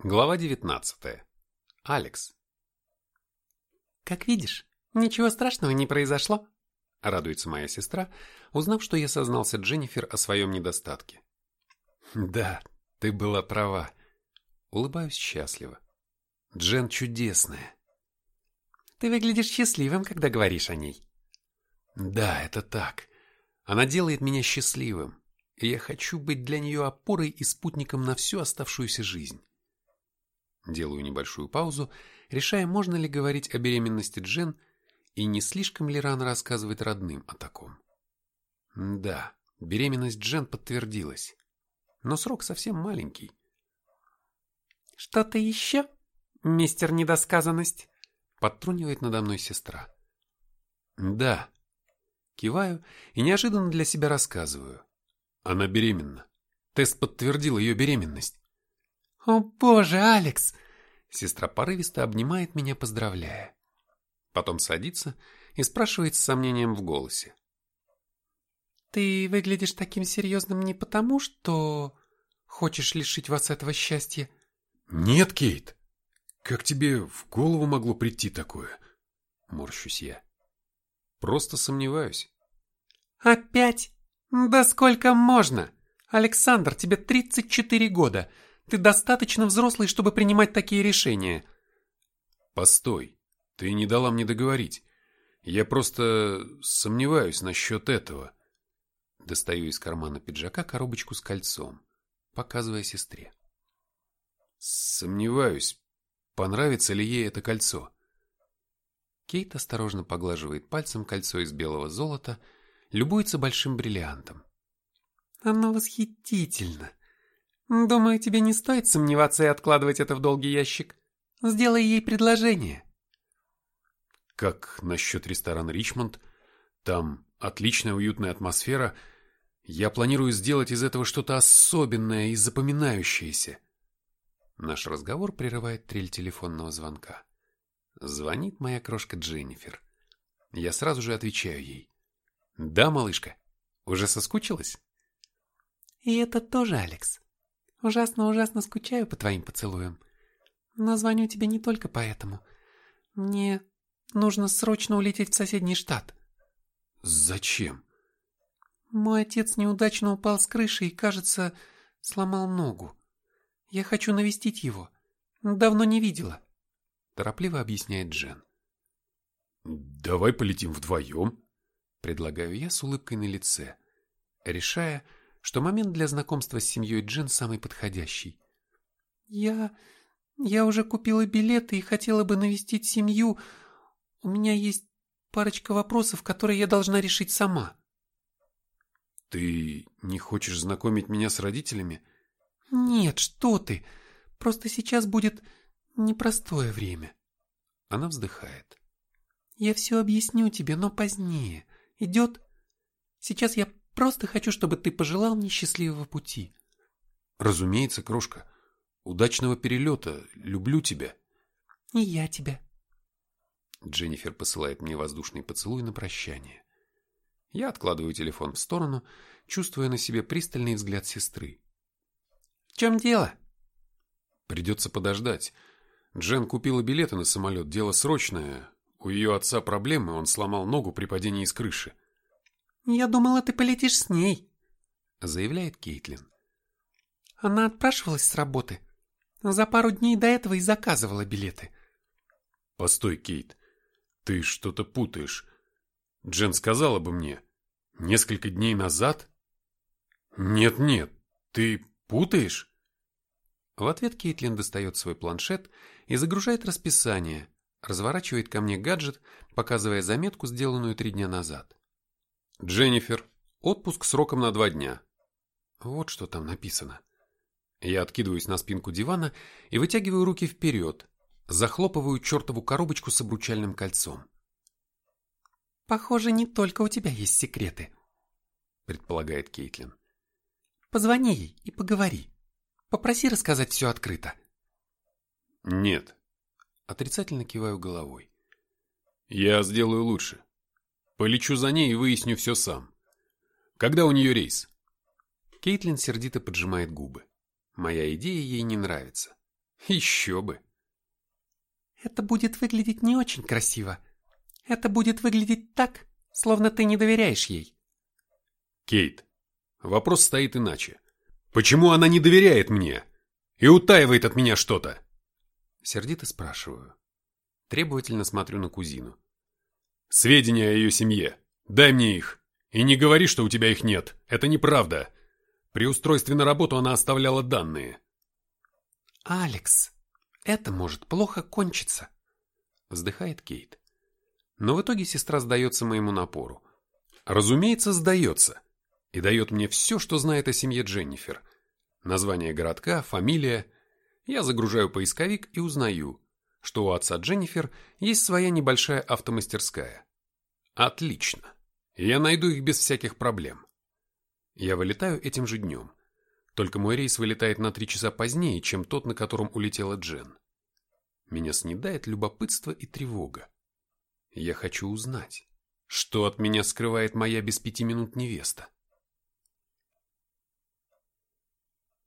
Глава 19. Алекс. «Как видишь, ничего страшного не произошло», — радуется моя сестра, узнав, что я сознался Дженнифер о своем недостатке. «Да, ты была права». Улыбаюсь счастливо. Джен чудесная. «Ты выглядишь счастливым, когда говоришь о ней». «Да, это так. Она делает меня счастливым, и я хочу быть для нее опорой и спутником на всю оставшуюся жизнь». Делаю небольшую паузу, решая, можно ли говорить о беременности Джен и не слишком ли рано рассказывать родным о таком. Да, беременность Джен подтвердилась, но срок совсем маленький. «Что-то еще, мистер Недосказанность?» Подтрунивает надо мной сестра. «Да». Киваю и неожиданно для себя рассказываю. Она беременна. Тест подтвердил ее беременность. «О боже, Алекс!» Сестра порывисто обнимает меня, поздравляя. Потом садится и спрашивает с сомнением в голосе. «Ты выглядишь таким серьезным не потому, что хочешь лишить вас этого счастья?» «Нет, Кейт! Как тебе в голову могло прийти такое?» Морщусь я. «Просто сомневаюсь». «Опять? Да сколько можно? Александр, тебе 34 года. Ты достаточно взрослый, чтобы принимать такие решения. Постой, ты не дала мне договорить. Я просто сомневаюсь насчет этого. Достаю из кармана пиджака коробочку с кольцом, показывая сестре. Сомневаюсь, понравится ли ей это кольцо. Кейт осторожно поглаживает пальцем кольцо из белого золота, любуется большим бриллиантом. Оно восхитительно. Думаю, тебе не стоит сомневаться и откладывать это в долгий ящик. Сделай ей предложение. Как насчет ресторана «Ричмонд»? Там отличная уютная атмосфера. Я планирую сделать из этого что-то особенное и запоминающееся. Наш разговор прерывает трель телефонного звонка. Звонит моя крошка Дженнифер. Я сразу же отвечаю ей. «Да, малышка, уже соскучилась?» «И это тоже, Алекс. Ужасно-ужасно скучаю по твоим поцелуям. Но звоню тебе не только поэтому. Мне нужно срочно улететь в соседний штат. Зачем? Мой отец неудачно упал с крыши и, кажется, сломал ногу. Я хочу навестить его. Давно не видела. Торопливо объясняет Джен. Давай полетим вдвоем, предлагаю я с улыбкой на лице, решая, что момент для знакомства с семьей Джин самый подходящий. «Я... я уже купила билеты и хотела бы навестить семью. У меня есть парочка вопросов, которые я должна решить сама». «Ты не хочешь знакомить меня с родителями?» «Нет, что ты! Просто сейчас будет непростое время». Она вздыхает. «Я все объясню тебе, но позднее. Идет? Сейчас я Просто хочу, чтобы ты пожелал мне счастливого пути. Разумеется, крошка. Удачного перелета. Люблю тебя. И я тебя. Дженнифер посылает мне воздушный поцелуй на прощание. Я откладываю телефон в сторону, чувствуя на себе пристальный взгляд сестры. В чем дело? Придется подождать. Джен купила билеты на самолет, дело срочное. У ее отца проблемы, он сломал ногу при падении с крыши. «Я думала, ты полетишь с ней», — заявляет Кейтлин. Она отпрашивалась с работы. За пару дней до этого и заказывала билеты. «Постой, Кейт, ты что-то путаешь. Джен сказала бы мне. Несколько дней назад?» «Нет-нет, ты путаешь?» В ответ Кейтлин достает свой планшет и загружает расписание, разворачивает ко мне гаджет, показывая заметку, сделанную три дня назад. Дженнифер. Отпуск сроком на два дня. Вот что там написано. Я откидываюсь на спинку дивана и вытягиваю руки вперед, захлопываю чертову коробочку с обручальным кольцом. «Похоже, не только у тебя есть секреты», — предполагает Кейтлин. «Позвони ей и поговори. Попроси рассказать все открыто». «Нет», — отрицательно киваю головой. «Я сделаю лучше. Полечу за ней и выясню все сам. Когда у нее рейс? Кейтлин сердито поджимает губы. Моя идея ей не нравится. Еще бы. Это будет выглядеть не очень красиво. Это будет выглядеть так, словно ты не доверяешь ей. Кейт, вопрос стоит иначе. Почему она не доверяет мне и утаивает от меня что-то? Сердито спрашиваю. Требовательно смотрю на кузину. Сведения о ее семье. Дай мне их. И не говори, что у тебя их нет. Это неправда. При устройстве на работу она оставляла данные. «Алекс, это может плохо кончиться», — вздыхает Кейт. Но в итоге сестра сдается моему напору. Разумеется, сдается. И дает мне все, что знает о семье Дженнифер. Название городка, фамилия. Я загружаю поисковик и узнаю, что у отца Дженнифер есть своя небольшая автомастерская. Отлично. Я найду их без всяких проблем. Я вылетаю этим же днем. Только мой рейс вылетает на три часа позднее, чем тот, на котором улетела Джен. Меня снедает любопытство и тревога. Я хочу узнать, что от меня скрывает моя без пяти минут невеста.